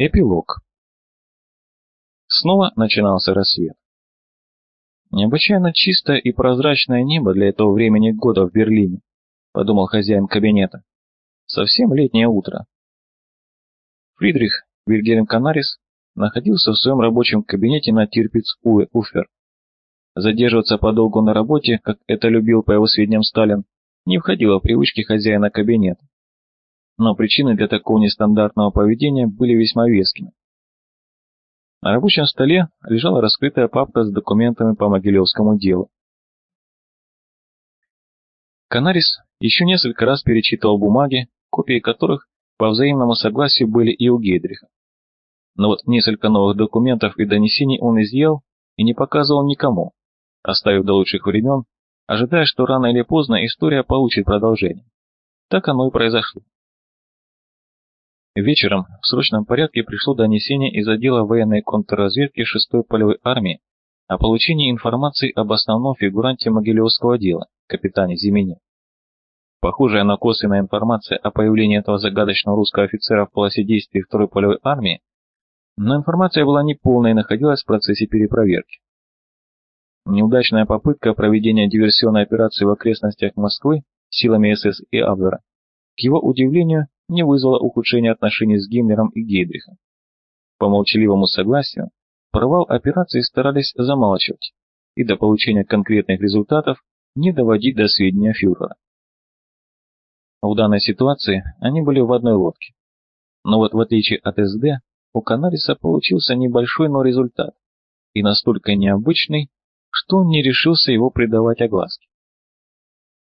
Эпилог. Снова начинался рассвет. Необычайно чистое и прозрачное небо для этого времени года в Берлине, подумал хозяин кабинета. Совсем летнее утро. Фридрих Вильгельм Канарис находился в своем рабочем кабинете на Тирпиц Уэ Уфер. Задерживаться подолгу на работе, как это любил по его сведениям Сталин, не входило в привычки хозяина кабинета но причины для такого нестандартного поведения были весьма вескими. На рабочем столе лежала раскрытая папка с документами по Могилевскому делу. Канарис еще несколько раз перечитывал бумаги, копии которых по взаимному согласию были и у Гейдриха. Но вот несколько новых документов и донесений он изъял и не показывал никому, оставив до лучших времен, ожидая, что рано или поздно история получит продолжение. Так оно и произошло. Вечером в срочном порядке пришло донесение из отдела военной контрразведки 6-й полевой армии о получении информации об основном фигуранте Могилевского дела, капитане Зимине. Похожая на косвенная информация о появлении этого загадочного русского офицера в полосе действий 2-й полевой армии, но информация была неполной и находилась в процессе перепроверки. Неудачная попытка проведения диверсионной операции в окрестностях Москвы силами СС и Абвера, к его удивлению, не вызвало ухудшения отношений с Гиммлером и Гейдрихом. По молчаливому согласию, провал операции старались замалчивать и до получения конкретных результатов не доводить до сведения фюрера. В данной ситуации они были в одной лодке. Но вот в отличие от СД, у Канариса получился небольшой, но результат, и настолько необычный, что он не решился его придавать огласке.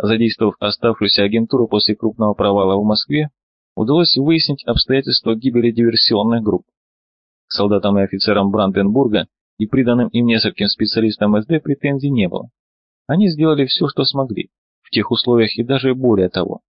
Задействовав оставшуюся агентуру после крупного провала в Москве, удалось выяснить обстоятельства гибели диверсионных групп. Солдатам и офицерам Бранденбурга и приданным им нескольким специалистам СД претензий не было. Они сделали все, что смогли, в тех условиях и даже более того.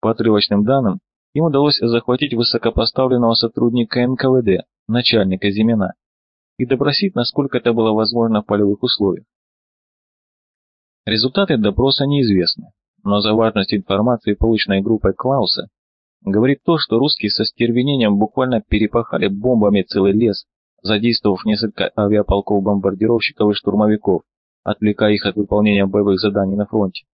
По отрывочным данным, им удалось захватить высокопоставленного сотрудника НКВД, начальника Зимина, и допросить, насколько это было возможно в полевых условиях. Результаты допроса неизвестны, но за важность информации, полученной группой Клауса, говорит то, что русские со стервенением буквально перепахали бомбами целый лес, задействовав несколько авиаполков бомбардировщиков и штурмовиков, отвлекая их от выполнения боевых заданий на фронте.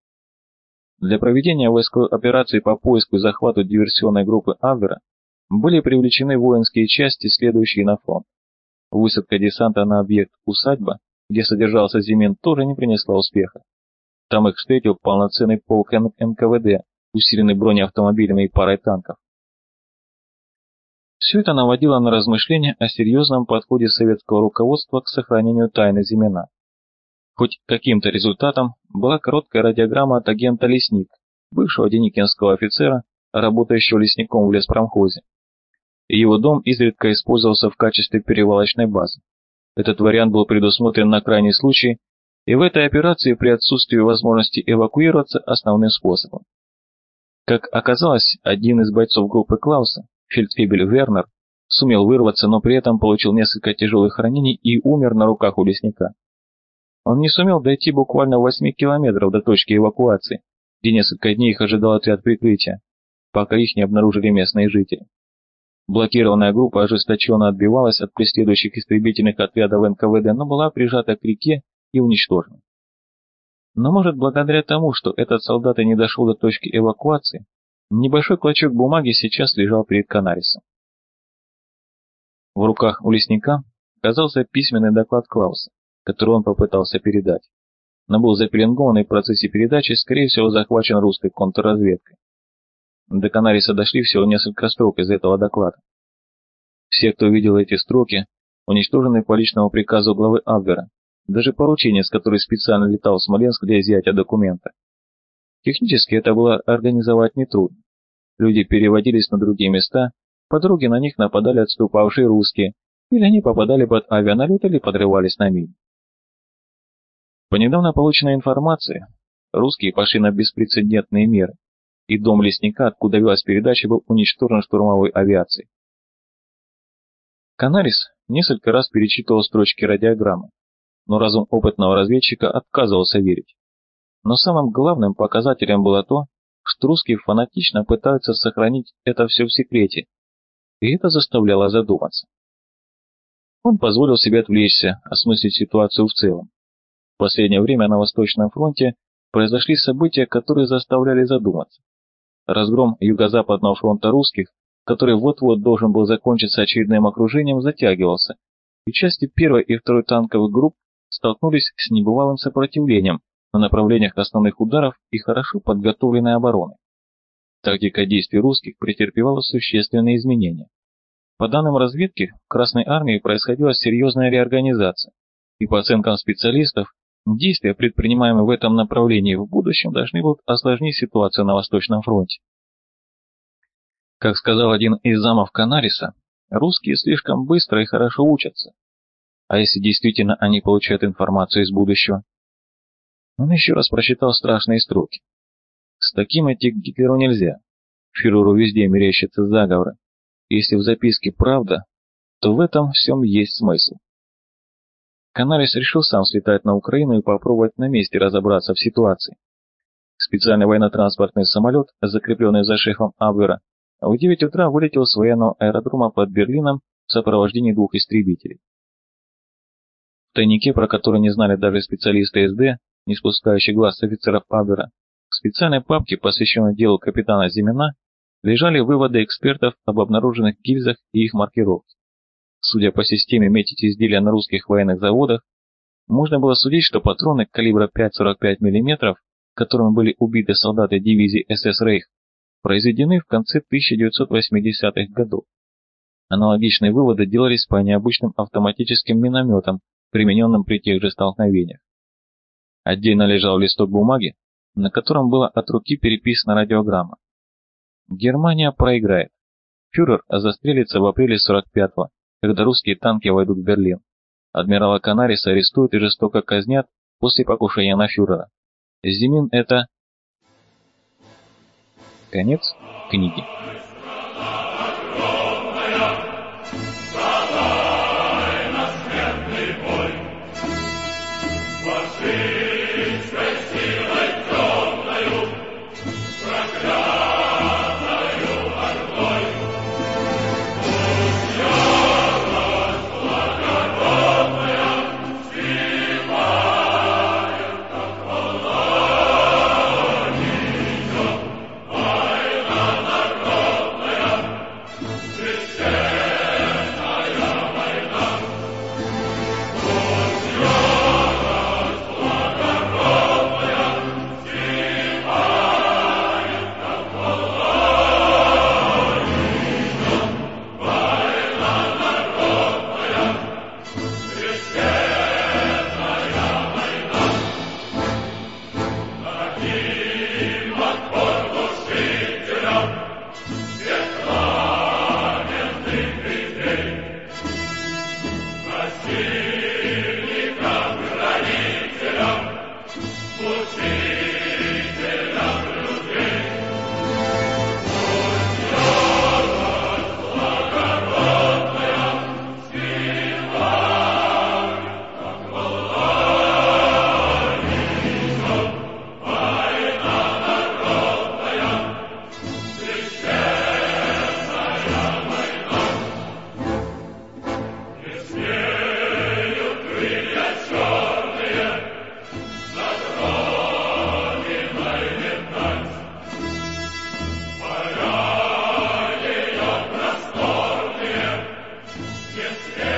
Для проведения войсковой операции по поиску и захвату диверсионной группы Авера были привлечены воинские части, следующие на фронт. Высадка десанта на объект «Усадьба», где содержался Зимин, тоже не принесла успеха. Там их встретил полноценный полк НКВД, усиленный бронеавтомобилями и парой танков. Все это наводило на размышления о серьезном подходе советского руководства к сохранению тайны Зимина. Хоть каким-то результатом была короткая радиограмма от агента Лесник, бывшего деникинского офицера, работающего лесником в леспромхозе. Его дом изредка использовался в качестве перевалочной базы. Этот вариант был предусмотрен на крайний случай, и в этой операции при отсутствии возможности эвакуироваться основным способом. Как оказалось, один из бойцов группы Клауса, фельдфебель Вернер, сумел вырваться, но при этом получил несколько тяжелых ранений и умер на руках у лесника. Он не сумел дойти буквально 8 километров до точки эвакуации, где несколько дней их ожидал отряд прикрытия, пока их не обнаружили местные жители. Блокированная группа ожесточенно отбивалась от преследующих истребительных отрядов НКВД, но была прижата к реке и уничтожена. Но может благодаря тому, что этот солдат и не дошел до точки эвакуации, небольшой клочок бумаги сейчас лежал перед Канарисом. В руках у лесника оказался письменный доклад Клауса, который он попытался передать, но был запеленгован и в процессе передачи, скорее всего, захвачен русской контрразведкой. До Канариса дошли всего несколько строк из этого доклада. Все, кто видел эти строки, уничтожены по личному приказу главы Абвера, даже поручение, с которой специально летал в Смоленск для изъятия документа. Технически это было организовать нетрудно. Люди переводились на другие места, по дороге на них нападали отступавшие русские, или они попадали под авианалет или подрывались на мине. По недавно полученной информации, русские пошли на беспрецедентные меры, и дом лесника, откуда велась передача, был уничтожен штурмовой авиацией. Канарис несколько раз перечитывал строчки радиограммы, но разум опытного разведчика отказывался верить. Но самым главным показателем было то, что русские фанатично пытаются сохранить это все в секрете, и это заставляло задуматься. Он позволил себе отвлечься, осмыслить ситуацию в целом. В последнее время на Восточном фронте произошли события, которые заставляли задуматься. Разгром Юго-Западного фронта русских, который вот-вот должен был закончиться очередным окружением, затягивался, и части первой и второй танковых групп столкнулись с небывалым сопротивлением на направлениях основных ударов и хорошо подготовленной обороны. Тактика действий русских претерпевала существенные изменения. По данным разведки, в Красной Армии происходила серьезная реорганизация, и по оценкам специалистов, действия, предпринимаемые в этом направлении в будущем, должны будут осложнить ситуацию на Восточном фронте. Как сказал один из замов Канариса, русские слишком быстро и хорошо учатся. А если действительно они получают информацию из будущего? Он еще раз прочитал страшные строки. С таким идти к Гитлеру нельзя. Фюреру везде мерещатся заговоры. Если в записке правда, то в этом всем есть смысл. Канарис решил сам слетать на Украину и попробовать на месте разобраться в ситуации. Специальный военно-транспортный самолет, закрепленный за шефом Абвера, в 9 утра вылетел с военного аэродрома под Берлином в сопровождении двух истребителей. В тайнике, про который не знали даже специалисты СД, не спускающие глаз с офицеров Абвера, в специальной папке, посвященной делу капитана Зимина, лежали выводы экспертов об обнаруженных гильзах и их маркировке. Судя по системе метить изделия на русских военных заводах, можно было судить, что патроны калибра 5,45 мм, которыми были убиты солдаты дивизии СС Рейх, произведены в конце 1980-х годов. Аналогичные выводы делались по необычным автоматическим минометам, примененным при тех же столкновениях. Отдельно лежал листок бумаги, на котором была от руки переписана радиограмма. Германия проиграет. Фюрер застрелится в апреле 45-го, когда русские танки войдут в Берлин. Адмирала Канариса арестуют и жестоко казнят после покушения на фюрера. Зимин это... Конец книги. see. Yes, yes.